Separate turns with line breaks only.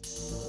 you